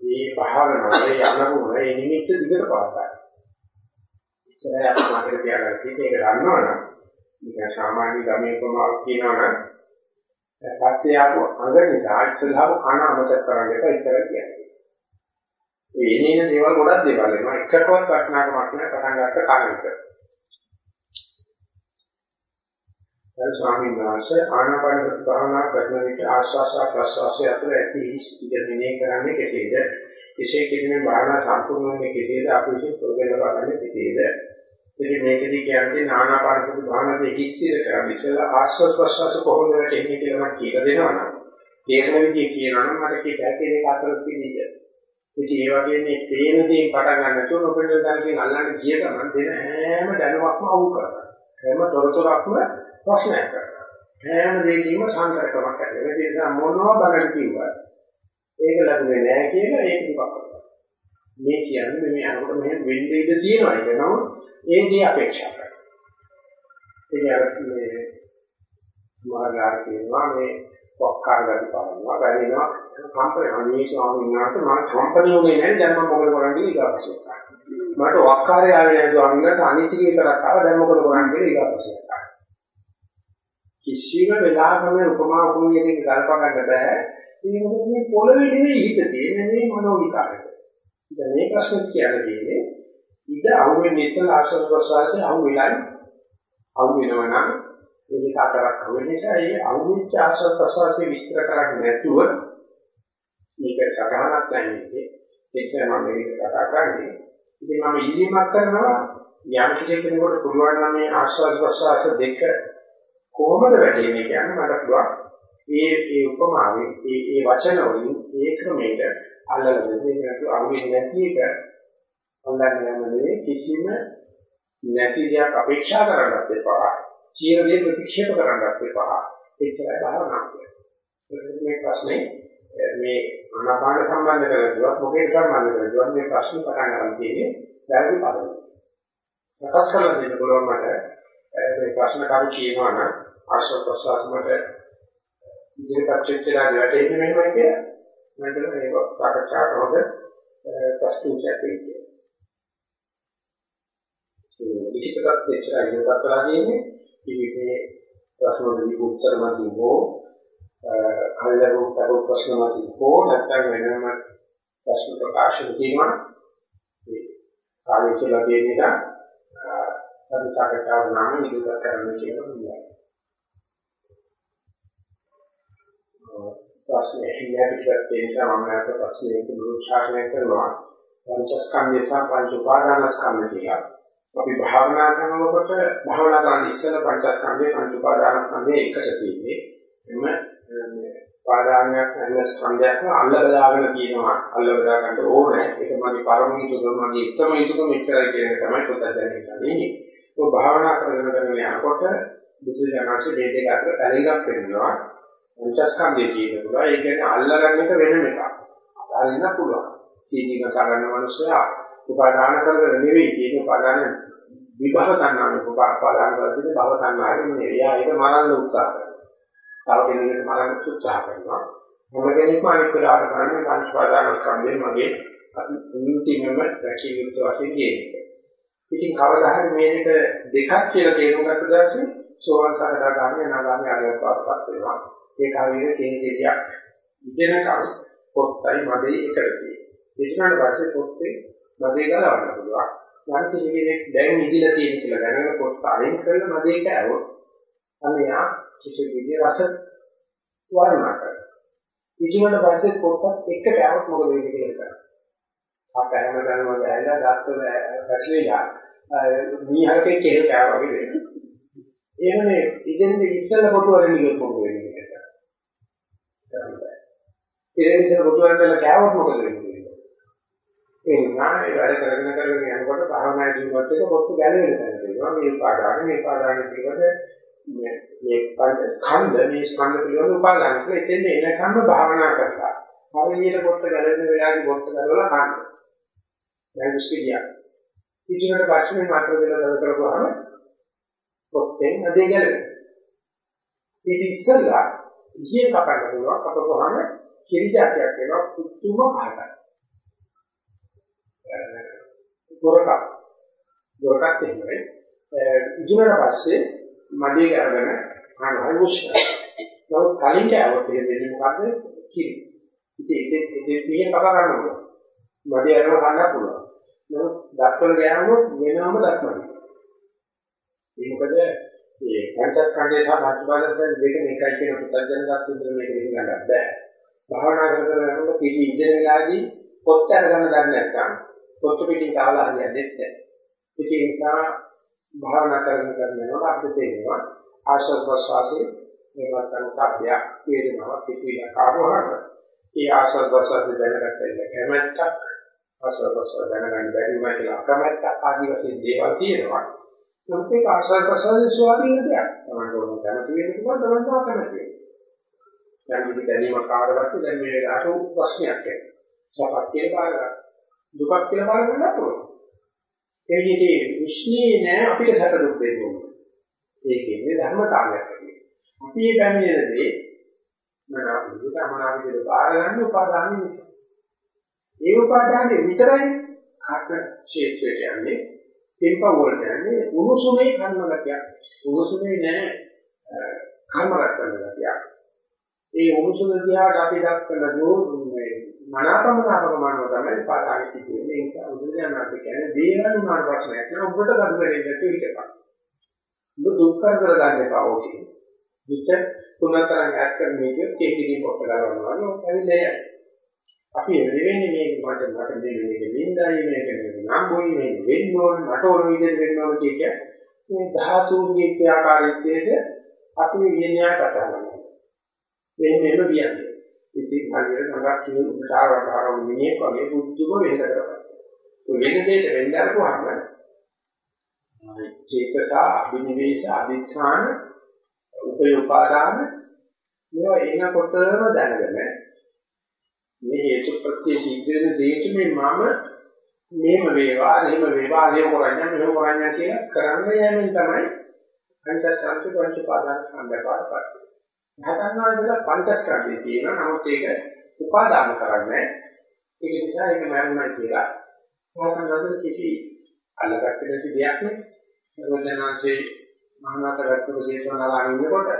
මේ භාවනාවේ යනකොට මේ නිමිත්ත දිගට පවත්වා ඉස්සරහ අපිට තියාගන්න තියෙන්නේ ඒක දන්නවනම් නිකන් සාමාන්‍ය ගමේ ප්‍රමාණ කියනවනම් පස්සේ ආපු අඟ නිසා ඉස්සරහව කන අමතක කරන්න එපා ඉස්සර කියන්නේ. ඒ එනේන දේවල් ගොඩක් දේවල් එනවා එකකවත් වටිනාකමක් නැහැ පටන් ගත්ත කන විතර. ඒ ස්වාමීන් වහන්සේ ආනාපාන ප්‍රතිභාවනා කරන විට ආශ්වාස ප්‍රශ්වාසය අතර ඇති හිස් ඉගෙනීමේ කරන්නේ කෙසේද? එසේ කිරීමේ භාවනා සම්පූර්ණ වෙන්නේ කෙසේද? අපි විසින් ප්‍රයෝජන ගන්න කෙසේද? ඉතින් මේකදී කියන්නේ නානාපාන සති භාවනාවේ හිස්සිර කරන්නේ ඉස්සෙල්ලා ආස්වාද ප්‍රසවාස කොහොමද වෙන්නේ කියලා මම කියලා දෙනවා නම් තේරෙන විදිහ කියනවා නම් මට කී පැකේ දෙක අතර තියෙන්නේ. ඉතින් ඒ වගේ මේ තේන දේ පටන් ගන්න තුන ඔබේ දැනකින් අල්ලන්න ගිය ගමන් දෙන හැම දැනුමක්ම අවු කරනවා. හැම තොරතුරක්ම ප්‍රශ්නයක් කරනවා. හැම දෙයකින්ම සංකල්පයක් ඇති වෙනවා. ඒ නිසා මොනවා බලන්න කිව්වත් ඒක ලැබුණේ නැහැ කියලා ඒක දුකක් කරනවා. මේ කියන්නේ මේ අරකට මෙහෙම වෙන්න ඉඩ තියෙනවා ඒක නම ඒ දේ අපේක්ෂා කරනවා. ඒ මේ මාර්ගාර කියනවා මේ වක්කාර ගති පානවා බැරිනවා කම්පන අනේ ස්වාමීන් වහන්සේ මම කම්පණි උනේ නැහැ දැන් මම මොකද කරන්නේ ඊගාපස්සේ. මට වක්කාරය ආවේ නැහැ ස්වාමීන් වහන්සේ අනිත්‍ය විතරක් ආව දැන් මොකද කරන්නේ ඊගාපස්සේ. කිසිම වෙලාවක මේ උපමා උපමයකින් ගල්ප ගන්න බෑ. ඒ මොකද මේ පොළවේ නෙවෙයි හිත තියෙන්නේ මේ මනෝ විකාරය. දැන් මේ ප්‍රශ්නේ කියන්නේ ඉත අහුවෙන්නේ ඉස්සලා ආශ්‍රව ප්‍රසවාසයේ අහු වෙලයි අහු වෙනවනම් ඒක හතරක් අහු වෙන නිසා ඒ අහුවෙච්ච ආශ්‍රව ප්‍රසවාසයේ විස්තර කරන්නේ නැතුව මේක සගහනක් නැහැ ඒකේ මම මේක කතා කරන්නේ. ඉතින් මම ඉල්ලීමක් කරනවා යම් කෙනෙකුට පුළුවන් නම් මේ ආශ්‍රව ප්‍රසවාස දෙක කොහොමද වැටෙන්නේ කියන්නේ මට පුළුවන්. ඒ ඒ උපමාවේ ඒ ඒ වචන වලින් ඒ ක්‍රමයට අල්ලලා දෙන්නේ. නැතුව අහුවෙන්නේ නැති එක අල්ලන්න යන නෙවෙයි. කිසිම නැති දෙයක් අපේක්ෂා කරන්නත් එපා. සියලු දේ ප්‍රතික්ෂේප කරන්නත් එපා. එච්චරයි භාවනාව කියන්නේ. මේ ප්‍රශ්නේ මේ අනාපාන සම්බන්ධ කරගුවත් මොකේද සම්බන්ධ කරගුවත් මේ ප්‍රශ්නේ පටන් ගන්න තියෙන්නේ වැරදි පදවල. සකස් කරලා දෙන්න පුළුවන් මට මේ ප්‍රශ්න කරු කියනවා නම් ආශ්‍රව ප්‍රසවාස මට ඉදිරිපත් වෙච්ච දා වැටෙන්නේ මෙහෙමයි කියලා. මම ඒක සාකච්ඡා කරනකොට ප්‍රශ්නයක් වෙන්නේ. ඒ විචිකටත් එච්චරයි ඉන්නත් කරලා තියෙන්නේ. ඉතින් මේ ප්‍රශ්න වලදී උත්තර මතින් හෝ කල්ලාරු ප්‍රශ්න මතින් හෝ නැත්නම් වෙනම ප්‍රශ්න ප්‍රකාශන තියෙනවා. ඒ කාලේ කියලා තියෙන නිසා පරිසකතාව නම් ඉදිරියට කරන්න කියලා ප්‍රශ්නේ ඉන්නේ පිටත් වෙන මම අර ප්‍රශ්නේ දුරුචාරණය කරනවා පංචස්කන්ධය සහ පංච උපාදානස්කන්ධය කියලා. අපි භාවනා කරනකොට භාවනා කරන ඉස්සෙල්ල පංචස්කන්ධය පංච උපාදානස්කන්ධය එකට තියෙන්නේ. එම පාදානයක් නැත්නම් ස්කන්ධයක් අල්ල බදාගෙන තියෙනවා. අල්ල බදා ගන්න ඕනේ. ඒක මගේ පරම යුතුය මගේ උත්තම යුතුය මෙච්චරයි කියන එක තමයි පොතක් දැනෙන්නේ. ඔය භාවනා කරගෙන කරගෙන යනකොට බුදු දහමේ මේ දෙක අතර පැලිරක් වෙනවා. පංචස්කන්ධය කියන පුළුවන්. ඒ කියන්නේ අල්ලගන්න එක වෙනම එකක්. අරින්න පුළුවන්. සීනි ගසා ගන්න මිනිස්සයා උපාදාන කරගෙන නෙවෙයි කියන උපාදාන විභව ගන්නවා. උපාදාන කරද්දී භව ගන්නවා නෙවෙයි. එයා ඒක මරන්න උත්සාහ කරනවා. තව කෙනෙකුට මරන්න උත්සාහ කරනවා. මොන කෙනෙක්ම අනිත් වෙලාවට කරන්නේ පංච උපාදාන ස්කන්ධයෙන් මගේ අන්තිමම රැකී යුතු වශයෙන් කියන්නේ. ඉතින් කවදා හරි මේ දෙක දෙකක් කියලා තේරුම් ගත්ත දවසේ සෝවාන් සකදාගාමී අනාගාමී ආර්යත්වයටපත් වෙනවා. ඒක හරියට කේන්ද්‍රයක් ඉගෙනකම් පොත්තයි මදේ එකට තියෙන්නේ. ඉතින් පස්සේ පොත්තේ මදේ ගලවන්න පුළුවන්. යම් කෙනෙක් දැන් ඉදිලා තියෙන කියලා දැනගෙන පොත් අයින් කරලා මදේ කෑවොත් අනියා කිසි විදිහේ රස වර්ණනා කරනවා. ඉතින් පස්සේ පොත්තත් එක්ක කෑවොත් මොකද වෙන්නේ කියලා කරා. අපහැම කරනවා දැයිලා දස්වල පැටලිලා මීහරකේ කෙහෙල් කෑවා වගේ වෙනවා. එහෙමනේ ඉතින් ඉස්සෙල්ලා පොතු වලින් ඉන්න මොකද වෙන්නේ? ඒ නිසා බුදුරජාණන් කෑවොත් මොකද වෙන්නේ? ඒ ඥානය වැඩ කරගෙන කරගෙන යනකොට භාවනා ජීවිතයක පොත්තු ගැලවෙන තැන තියෙනවා. මේ පාඩාන මේ පාඩාන පිළිබඳ මේ මේ පංච ස්කන්ධ මේ ස්කන්ධ පිළිබඳ උපාදාන කියලා එතෙන් එනකම්ම භාවනා කරලා. හරියට පොත්ත ගැලවෙන වෙලාවේ පොත්ත කරලා ගන්න. දැන් ඉස්කියා. ඊට පස්සේ මාත්‍ර දෙල දල කරපුවාම පොත්තෙන් අදේ ගැලවෙනවා. ඊට ඉස්සෙල්ලා ඉහිය කපන්න පුළුවන් කපපුවාම කිරි જાතියක් වෙනවා පුතුම කාටයි. ගොරක ගොරකත් එහෙමයි. ඉදුණාට පස්සේ මඩේ අරගෙන කනවා උෂ්ණ. නමුත් කලින් කෑවොත් එහෙම වෙන්නේ මොකද්ද? කිරි. ඉතින් ඒක ඒක පිහින් කපා ගන්න ඕන. මඩේ අරගෙන කන්න පුළුවන්. නමුත් දත්වල ගෑනොත් වෙනවම දත්මයි. ඒක මොකද මේ පංචස්කන්ධය සහ පංචපාදයෙන් දෙක එකයි කියන පුතර්ජන දක්වන මේක ඉගෙන ගන්න බෑ. භාවනා කරගෙන යනකොට පිළි ඉඳගෙන වෙලාදී පොත් අරගෙන ගන්න නැත්නම් පොත් පිටින් කාලා හරියන්නේ නැහැ. ඒක නිසා භාවනා කරගෙන කරගෙන යනකොට අපිට තේරෙනවා ආශ්වාස ප්‍රශ්වාසයේ මේවත් කරන සාධ්‍යයක් වේදනාවක් පිටිලා කාරවහම ඒ ආශ්වාස ප්‍රශ්වාසයේ දැනගත්ත එක කැමැත්තක් ආශ්වාස ප්‍රශ්වාස දැනගන්න බැරි වුණා කියලා අකමැත්තක් ආදී වශයෙන් දේවල් තියෙනවා. නමුත් ඒක ආශ්වාස ප්‍රශ්වාසයේ ස්වාධීන දෙයක්. තමයි ඕන කැමති වෙන්න පුළුවන් තමයි අකමැති වෙන්නේ. දැන් ඉති දැනීමක් ආවකට දැන් මේ වෙලාවට ප්‍රශ්නයක් එනවා. සපක් කියලා බාර ගන්න. දුකක් කියලා බාර ගන්න පුළුවන්. ඒ විදිහේ විශ්නේ නෑ අපිට සැප දුක් දෙන්න ඕනේ. ඒකෙන්නේ ධර්මතාවයක් ඇති. අපි මේ දැනෙන්නේ මම අපිට අමනාපිට බාර ගන්න උපාදාන නිසා. ඒ උපාදානේ විතරයි කාට ක්ෂේත්‍රයට යන්නේ පින්ප වලට යන්නේ උණුසුමේ කර්මගතියක්. උණුසුමේ නෑ කර්ම රැස් කරන ගතියක්. ඒ උණුසුම දිහාට අපි දක්වන දෝ මේ මනාපමනාපකමනව තමයි පාඩාවි සිද්ධ වෙන්නේ. ඒ නිසා උදේනාත් කියන්නේ දේවල් උනාට ප්‍රශ්නයක් නෑ. ඔබට කරු කරේ නැතුව හිටපන්. ඔබ දුක් කර ගන්න එපා ඕකේ. විච තුනතරන් ඈත් කරන මේක කේකිදී පොත් ගන්නවා නෝ ඇවිල්ලා අපි එවෙන්නේ මේ මට මට මේ මේක වින්දායි මේක නම් බොයි මේ වෙන්න ඕන මට ඕන විදිහට වෙන්න ඕන කිය මේ ධාතුන්ගේ ක්‍රියාකාරීත්වයේ අපි විඤ්ඤාණ කතා කරනවා. මේ මෙන්න කියන්නේ. ඉතින් හරියට නගක් කියන උදාහරණ ආරම මිනිහෙක් වගේ බුද්ධිම වෙන්න කරපස්සේ. ඒ වෙන දෙයට වෙන්න අරපුවාම චේතස අභිනිවේෂ අධිෂ්ඨාන උපයෝපාදාන මේවා එනකොටම දැනගෙන මේ හේතු ප්‍රත්‍ය සිද්ධ වෙන දෙයට මේ මම මේම වේවා එහෙම වේවා එහෙම කරන්නේ මෙහෙම කරන්නේ කියලා කරන්න යෑමෙන් තමයි පංචස්කන්ධ පංච පාදාන සම්බන්ධතාවය හතන්නා ඉඳලා පංචස්කන්ධය තියෙනවා. නමුත් ඒක උපාදාන කරන්නේ ඒක නිසා ඒක මරණයි කියලා මොකක්ද කිසි අල්ලගත්ත දෙයක් නේ. රෝදනාංශේ මහානාසගත්තු ජේතවනාරාමයේ ඉන්නකොට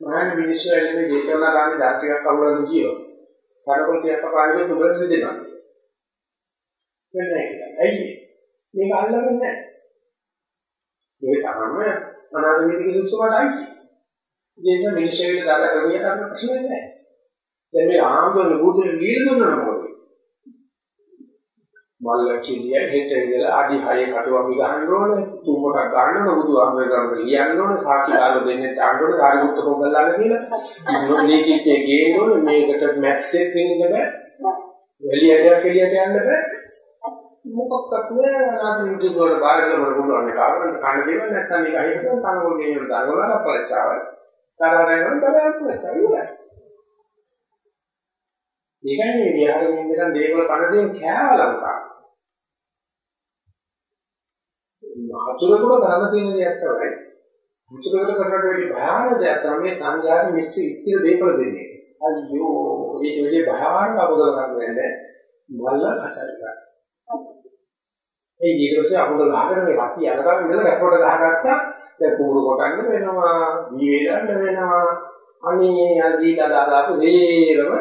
මහාන මිනිස්සු ඇවිල්ලා ජේතවනාරාමේ ධාර්මිකයක් අවුලන ජීව. කරකොල තියක පාරේ තුබර දෙනවා. වෙන්නේ ඇයි මේක අල්ලගන්නේ නැහැ. ඒ තමයි අනාගතයේ කිසිසුමට අයිති. ඉතින් මිනිස්සු ඇවිල්ලා දාලා කරිය කරන්න ප්‍රශ්නේ නැහැ. දැන් මේ ආම්බන බුදුන් නිල් දුන්නා මොකද? මල්ල කිලිය හෙට ඉඳලා අඩි 6 කටුවම් ගහන්න ඕනේ. තුම්මකට ගන්න ඕන බුදු ආමරකම් ලියන්න ඕනේ. සාකි දාලා දෙන්නේ තාන්න ඕනේ. සාරිපුත්ත පොග්ගල්ලාන කියලා. මොනීකීකේ ගේන්න ඕනේ. මේකට මැස්සෙක් වෙන්න බෑ එළියට එළියට යන්න බෑ. මොකක්වත් නෑ අනාගත යුද්ධ වල බාරගෙන මර පුළුවන්. එක ආවම කන්න දෙන්න නැත්නම් මේක අහිමිකම් කනවල ගෙනියන දාගවලා පළචාවයි තරහගෙන තරහක් නැහැ ඒකයි මේ විහාරයේ ඉඳන් දේවල් කන දෙන කෑවලංකා අතුරකුල කරන්න තියෙන දෙයක් තමයි. මුචුරකට කරනට වැඩි භයානක දෙයක් තමයි සංඥාවේ නිශ්චිත ස්ථිර දෙයකල දෙන්නේ. අයියෝ මේ විදිහේ භයානක අපදල කරන්නේ මල්ල කචරිකා. ඒ ඊටපස්සේ අපුඩ ගහගෙන මේ කටි අරගෙන ඉඳලා රැපෝට ගහගත්තා. දැන් කුඹුරු කොටන්න වෙනවා, ජීවේලන්න වෙනවා. අනේ අදී දාදාපු දේරම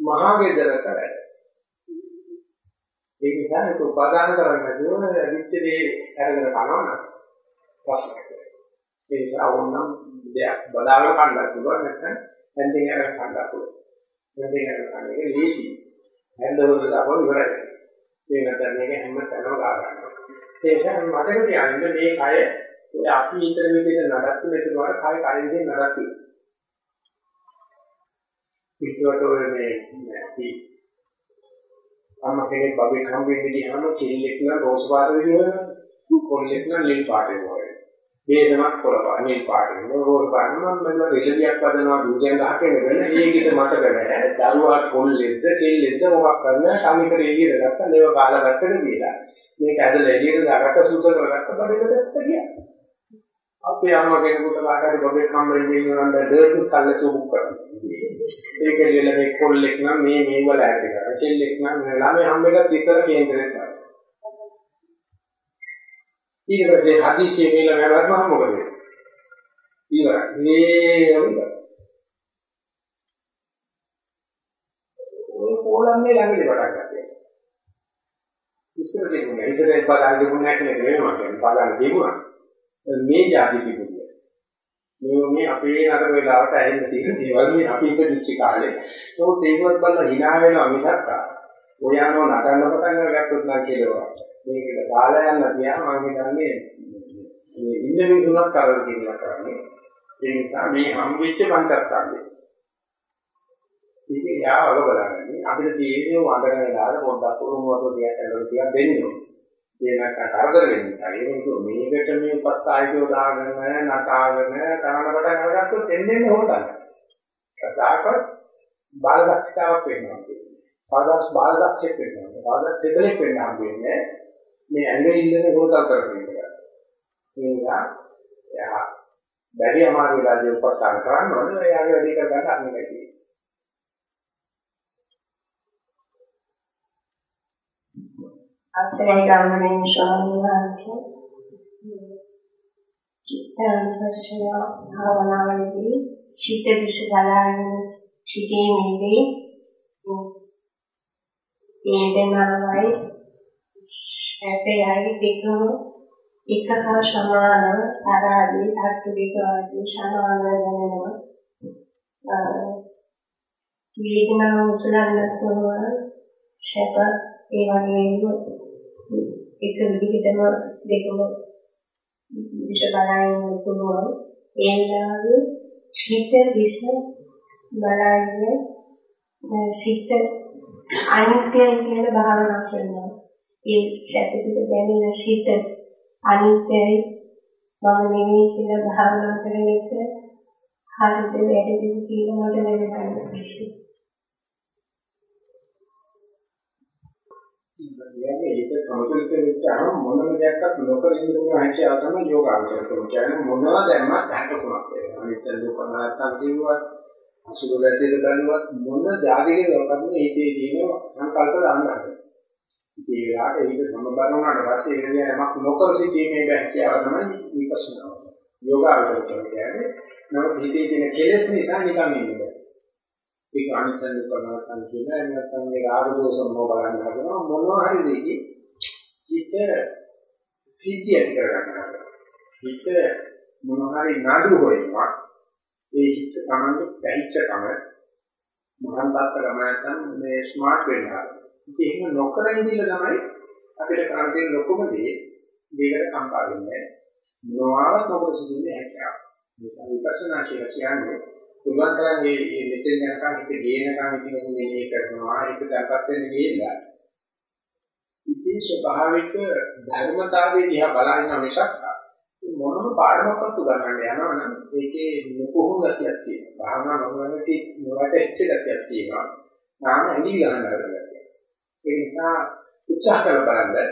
මහා ගෙදරක වැඩ. ඒ නිසා ඒක උපාදාන කරන්නේ නැතුව අනිත්‍ය දේ අරගෙන කනවා ප්‍රශ්නයක්. ඒ නිසා ඕනනම් දෙයක් බදාගෙන කන්නත් පුළුවන් නැත්නම් හැන්දෙන් අරගෙන කන්නත් පුළුවන්. හැන්දෙන් අරගෙන කන්න එක ලේසි. හැන්දවල දාපුවා ඉවරයි. මේ නැත්නම් මේක හැම තැනම ගා ගන්නවා. ඒ නිසා මතක තියාගන්න මේ කය ඔය අපි ඊතර විදිහට නඩත්තු මෙතුමාට කය කය විදිහට නඩත්තු. පිටුවට ඔය මේ අම්ම කෙනෙක් බබෙක් හම් වෙන්න ගියාම කෙල්ලෙක් නම් රෝස් පාට වෙනවා කොල්ලෙක් නම් නිල් පාට වෙනවා වේදමක් කොළපාට නිල් පාට වෙනවා රෝස් පාට නම් මම රෙලියක් හදනවා දුගෙන් ගහගෙන වෙන ඒකිට මතක නැහැ. දරුවා කොල්ලෙක්ද කෙල්ලෙක්ද මොකක් කරන්න? සමීප එළියට ගත්තා ලේව කාලා ගත්තද කියලා. මේක ඇදලා එළියට දාගත්ත සුද්ධ කරගත්ත බඩේකට ගියා. අපේ අම්මා කෙනෙකුට කාටද බබෙක් හම්බෙන්නේ ඉන්නවනම් ඩර්ට්ස් කල්ල චුබුක් කරනවා. ඒක දෙල මේ කොල්ලෙක් නම් මේ මේ වල ඇති කරා. කෙල්ලෙක් නම් ළමයි හම්බෙලත් ඉස්සර කේන්දරේ කරා. ඊට පස්සේ හදිසියෙ මේල වැරද්දම මොකද වෙන්නේ? ඉවරයි. මේකම ඉවරයි. ඔය පොළන්නේ ළඟදී පටන් ගත්තා. ඉස්සර දෙන්නේ ඉස්සර බලන්න දුන්නේ නැහැ කියන එක වෙනවා. බලන්න දෙමුවා. මේ જાති තිබුණා. මේ මේ අපේ නතර වෙලාවට ඇහෙන්න තියෙන දේවල් මේ අපි ඉපදිච්ච කාලේ. ඒකත් ඒකවත් බලලා hina වෙනවා මිසක් ඔයානෝ නටන්න පටන් අරගත්තොත් නම් කියලා. මේකට දාලා යන්න තියා මම හිතන්නේ මේ ඉන්න විදුණක් කරලා කියලා කරන්නේ. ඒ නිසා මේ හම්බෙච්ච පංචස්කන්ධය. මේක යාවල බලන්නේ අපිට තියෙන්නේ වඳගෙන වෙලාවට පොඩ්ඩක් උරුම වතුර ටිකක් ඇදලා ටිකක් දෙන්න ඕනේ. ඒක කරදර වෙන නිසා ඒක මේකට මේ උපත් ආයතෝ දාගෙන නටාගෙන කරන කොට කරගත්තොත් එන්නේ හොතන. කතාවක බාලදක්ෂතාවක් වෙනවා කියන්නේ. පාදස් බාලදක්ෂෙක් වෙනවා. පාදස් සෙදලෙක් වෙන්න හම්බෙන්නේ මේ ඇඟේ ඉන්න හොතල් කරගෙන ඉන්නවා. ඒ නිසා එයා බැරි අමාරු වෙලාදී උපස්ථාන කරන්න ඕනේ. එයාගේ වැඩේ කරගන්න අන්න එකයි. අවසරයි ගෞරවනීය ස්වාමීන් වහන්සේ චිත්තානුපස්සන භාවනාවේදී චිත්ත දිශ බලාගෙන සිටීමේදී වේදනාවයි සැපයයි දෙකම එක හා සමාන ආරාදී ධාතු දෙක ආදී සමාන දැනෙනවා. වේදනාව උසලන්න පුළුවන් සැප ඒ වගේම එක විදිහටම දෙකම දිශ බලන්න පුළුවන්. ඒ වෙලාවේ සිත විස බලන්නේ සිත අනිත්‍යයි කියලා භාවනා කරනවා. ඒ සැපිට දැනෙන සිත අනිත්‍යයි මම නෙවෙයි කියලා භාවනා කරන එක හරිද වැරදිද කියලා මට දැනගන්න කියන්නේ ඒක සමතුලිත වෙච්චාම මොනම දෙයක්වත් නොකර ඉන්න පුළුවන් හැකියාව තමයි යෝගාචරකම කියන්නේ මොනවා දැම්මත් හැටකුණක් වෙනවා. අනිත් දුක නැත්තම් කිව්වත් අසුබ වැදෙද බලවත් මොන જાතිකේ වකන්නේ හිතේ තියෙන සංකල්ප දාන්න හදනවා. ඒ වෙලාවට ඒක සමබර වුණාට පස්සේ ඒක දිහා යමක් නොකර සිටීමේ හැකියාව තමයි විපස්සනා. යෝගාවචර කියන්නේ. නමුත් හිතේ තියෙන කෙලෙස් නිසා නිකන් ඉන්නේ. ඒක අනිත්‍ය දුක්ඛ කියන එක නැත්නම් මේ රාග දෝෂ මොන බලන්න හදනවා. මොනවා හරි දෙකේ හිත සිද්ධිය ඇති කරගන්න හිත මොනවා හරි නඩු හොයනවා. ඒ හිත තමයි පැහිච්ච කම මහාන් තාත්තකම නැත්නම් මේ ස්මාර්ට් වෙනවා ඉතින් එහෙම නොකර ඉඳිලා තමයි අපිට කරන්න තියෙන ලොකුම දේ මේකට කම්පා වෙන්නේ නොආවත් නොකර සිටින්නේ හැකියාව මේ විපස්සනා කියලා කියන්නේ පුළුවන් තරම් මේ මෙතෙන් යනකම් හිත ගේනකම් ඉතින් මෙහෙ කරනවා ඒක දැක්පත් වෙන්න ගියලා ඉතින් ස්වභාවික ධර්මතාවයේ දිහා බලන්න මිසක් මොනම පාඩමක්වත් උගන්වන්න යනවා නම් ඒකේ නුපුහු ගතියක් තියෙනවා. භාවනා නොවනටි නොවැටෙච්ච ගතියක් තියෙනවා. නාම ඇලි ගන්න ගතියක්. ඒ නිසා උත්සාහ කරලා බලන්න.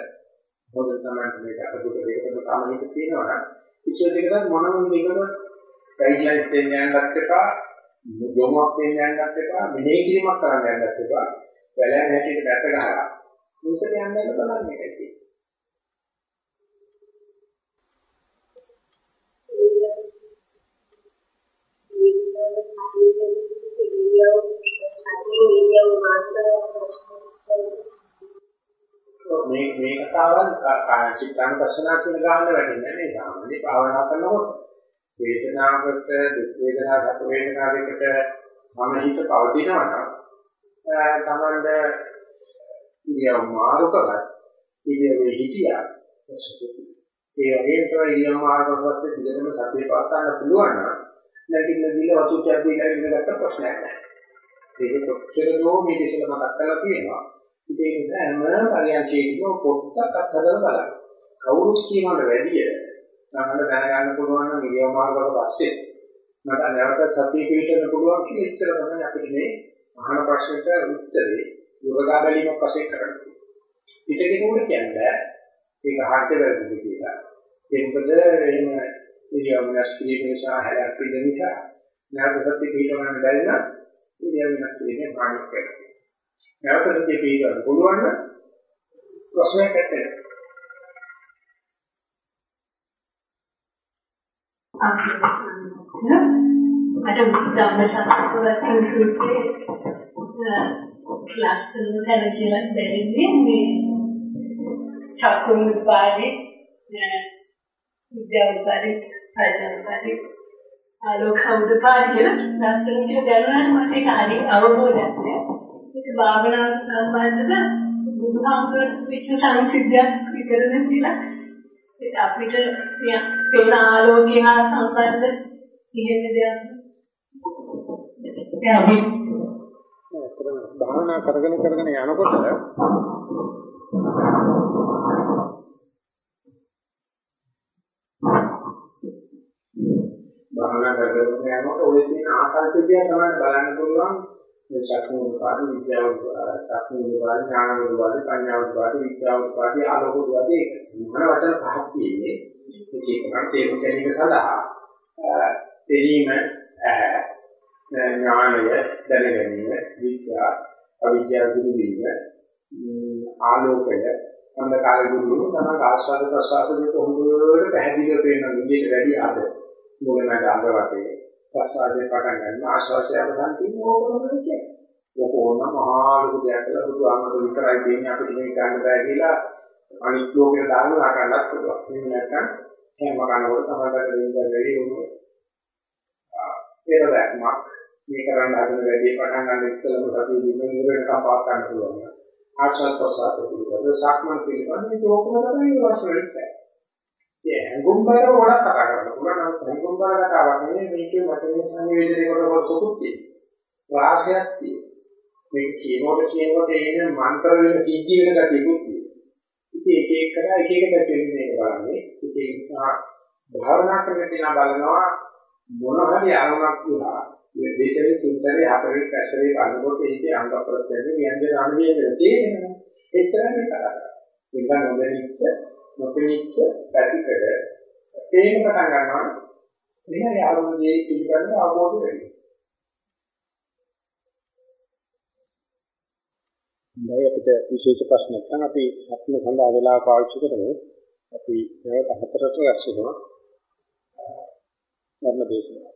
මොකද තමයි මේක අදුක දෙකකට සාමාන්‍යක තියෙනවා නම් ඉච්ඡා දෙකකට මොනම දෙකම ගයිඩ්ලයින්ස් දෙන්න යන්නත් එපා යොමුක් දෙන්න යන්නත් එපා මෙහෙය කිරීමක් කරන්න යන්නත් එපා. වැලැන් හැටියට දැක ගහලා. මේකට යන්න බලන්න එකයි මේ මේ කතාවන් චිත්තානුපස්සනා කියන ගාන වැඩින්නේ නේ සාමාන්‍ය භාවනා කරනකොට වේදනාවකට දුක් වේදනා සැප වේදනා දෙකට සමහිත පවතිනවා නම් තමන්ද ඉරියව් මාරු කරලා ඉරියව්වේ හිටියා ඒ වගේම තමයි ඉරියව් මාරු කරලා පස්සේ දිගටම සතිය පවත්වා පුළුවන් නම් නැගින්න දීලා වතු කැපිලා ඉඳගත්ත ප්‍රශ්නයක් නැහැ. ඒක කොච්චර දෝ මේ දෙසල මතක් කරලා තියෙනවා. ඒ නිසා හැම පරියන්කේකම පොත්තක් අත්හදලා බලන්න. කවුරුත් කියනකට වැඩිය තමයි දැනගන්න පුළුවන් නම් ඉරියව් මාර්ගවල පස්සේ මට නැවත සතිය පිටවෙන්න පුළුවන් කියලා ඉච්චර තමයි අපිට මේ අහන ප්‍රශ්නෙට උත්තරේ යෝගා බැලීමක් වශයෙන් කරන්නේ. පිටකෙනෙකුට කියන්නේ ඒක හරියට වැරදිද කියලා. ඒ මොකද එහෙම ඉරියව් වෙනස් කිරීම නිසා හැලක් පිළ නිසා නැවත සතිය පිටවන්න බැරි නම් ඉරියව් වෙනස් කිරීමේ භාගයක් වෙනවා. නැවත සතිය පිටවන්න පුළුවන් නම් ප්‍රශ්නයක් නැහැ. මට ධම්මචක්කවර්තී සූත්‍රයේ ලස්සන තැන කියලා දැනෙන්නේ මේ චක්කුන් විපාදේ විද්‍යා විපාදේ ප්‍රඥා විපාදේ ආලෝක උදපාදේ කියලා ලස්සන කියලා දැනුණාට මට ඒක හරි අවබෝධයක් නෑ ඒක භාවනාවට සම්බන්ධව බුදුහාමුදුරුවෝ විච සංසිද්ධියක් විතරද කියලා ඒක අපිට පේන ආලෝකය හා සම්බන්ධ ඉහෙම දෙයක්. ඒ අපි භාවනා කරගෙන කරගෙන යනකොට භාවනා කරගෙන යනකොට ඔය තියෙන ආකල්පය තමයි බලන්න පුළුවන් මේ චක්කු උපාද විද්‍යාව චක්කු උපාද ඥාන උපාද පඤ්ඤා උපාද විද්‍යාව උපාද ආලෝක උපාද ඒක සිංහල වචන පහක් තියෙන්නේ. ඒක එකක් තේරුම් ගැනීම සඳහා දෙලීම ඥානය දැනගැනීම විද්‍යා අවිද්‍යාව දුරු වීම ආලෝකය අන්ධකාර දුරු වීම තමයි ආස්වාද ප්‍රසආස දෙක හොඳට පැහැදිලිව පේන විදිහට වැඩි ආද මොනවාද ආද වශයෙන්. ප්‍රසආසයෙන් පටන් ගන්න ආස්වාදය අවසන් තියෙන ඕකම කියන්නේ ඕක ඕන මහා ලොකු දෙයක් කියලා බුදු ආමතු විතරයි දෙන්නේ අපිට මේක ගන්න බෑ කියලා අනිත් ලෝකේ දානවා ගන්නත් පුළුවන්. එහෙම නැත්නම් හැම කනකොට තමයි දෙන්න බැරි වුණේ පෙරවැක්මක් මේ කරන්න හදන වැඩේ පටන් ගන්න ඉස්සෙල්ලම සතිය දින ඉවරනකම් පාත් ගන්න පුළුවන්. ආශ්‍රත් ප්‍රසාර පිළිබඳ සක්මන් පිළිබඳ මේ ඔක්කොම තමයි වස්තුවේ. ඒ හංගුම්බර වඩා කතා කරන්න පුළුවන්. නමුත් හංගුම්බර කතාවක් නෙමෙයි මේකේ වචනේ සංවේදනය කරනකොට පොකුත් තියෙනවා. වාසයක් තියෙනවා. මේ කියනකොට කියනකොට එන මන්ත්‍ර වෙන සිද්ධි වෙන ගතියකුත් තියෙනවා. ඉතින් එක එකකට එක එක පැත්තෙන් මේක බලන්නේ. ඒ නිසා භාවනා කරන කෙනා බලනවා මොන හරි අරමුණක් කියලා මේ දේශනේ තුන්තරේ හතරේ පැසරේ බලනකොට ඒකේ අංග ප්‍රත්‍යයෙන් ව්‍යංජන අනුවේ තේරෙනවා. එච්චරම කරා. ඒක නොදැනිච්ච නොපෙනෙච්ච පැතිකඩ තේම පටන් ගන්නවා මෙහි ආරම්භයේ පිළිබඳ අවබෝධ වෙනවා. දැන් අපිට විශේෂ ප්‍රශ්නයක් නැත්නම් අපි සත්‍ය සඳහා වෙලාව පාවිච්චි කරමු. අපි නැවත හතරට රැස් වෙනවා. ධර්ම දේශනාව